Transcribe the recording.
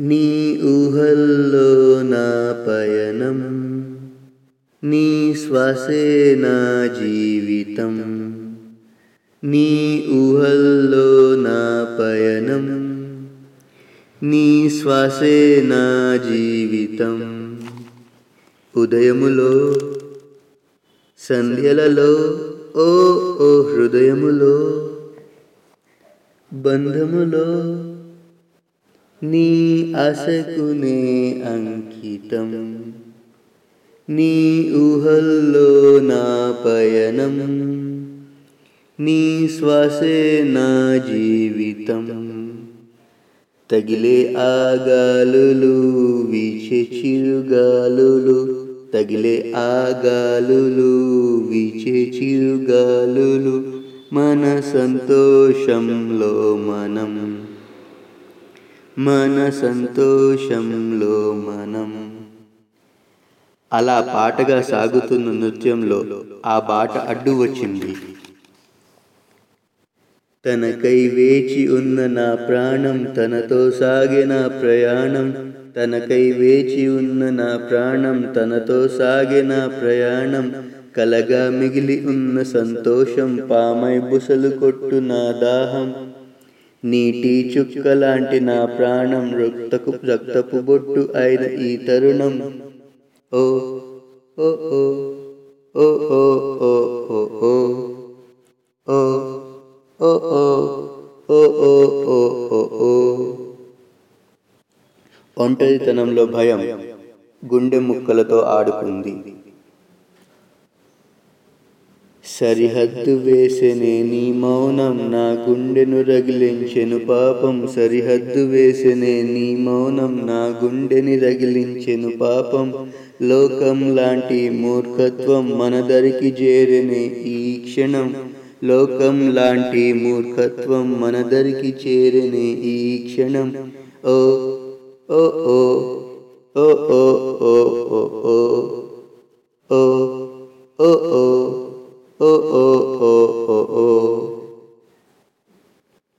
నీ ఊహల్లో నా పయనం నీ శ్వాసే నా జీవితం నీ ఊహల్లో నా పయనం నీ శ్వాసే నా జీవితం. ఉదయములో సంధ్యలలో ఓ ఓ హృదయములో బంధములో నీ అసకునే అంకితం. నీ ఊహల్లో నా పయనం. నీ శ్వాసే నా జీవితం. తగిలే ఆగాలులు వీచే చిరుగాలులు తగిలే ఆగాలులు వీచే చిరుగాలులు మన సంతోషంలో మనం మన సంతోషంలో మనం. అలా పాటగా సాగుతున్న నృత్యంలో ఆ బాట అడ్డు వచ్చింది. తనకై వేచి ఉన్న నా ప్రాణం తనతో సాగిన ప్రయాణం తనకై వేచి ఉన్న నా ప్రాణం తనతో సాగిన ప్రయాణం కలగా మిగిలి ఉన్న సంతోషం పామై బుసలు కొట్టు నా దాహం. నీటి చుక్క లాంటి నా ప్రాణం రక్తకు రక్తపు బొట్టు అయిన ఈ తరుణం ఓ ఓ ఓ ఓ ఓ ఓ ఓ ఓ ఓ ఓ ఓ ఓ ఓ ఓ ఓ ఒంటరితనంలో భయం గుండె ముక్కలతో ఆడుకుంది సరిహద్దు వేసెనే నీ మౌనం నా గుండెను రగిలించెను పాపం సరిహద్దు వేసెనే నీ మౌనం నా గుండెని రగిలించెను పాపం లోకం లాంటి మూర్ఖత్వం మనదరికి చేరనే ఈ క్షణం లోకం లాంటి మూర్ఖత్వం మనదరికి చేరినే ఈ క్షణం ఓ ఓ ఓ ఓ ఓ ఓ ఓ oh oh oh oh oh.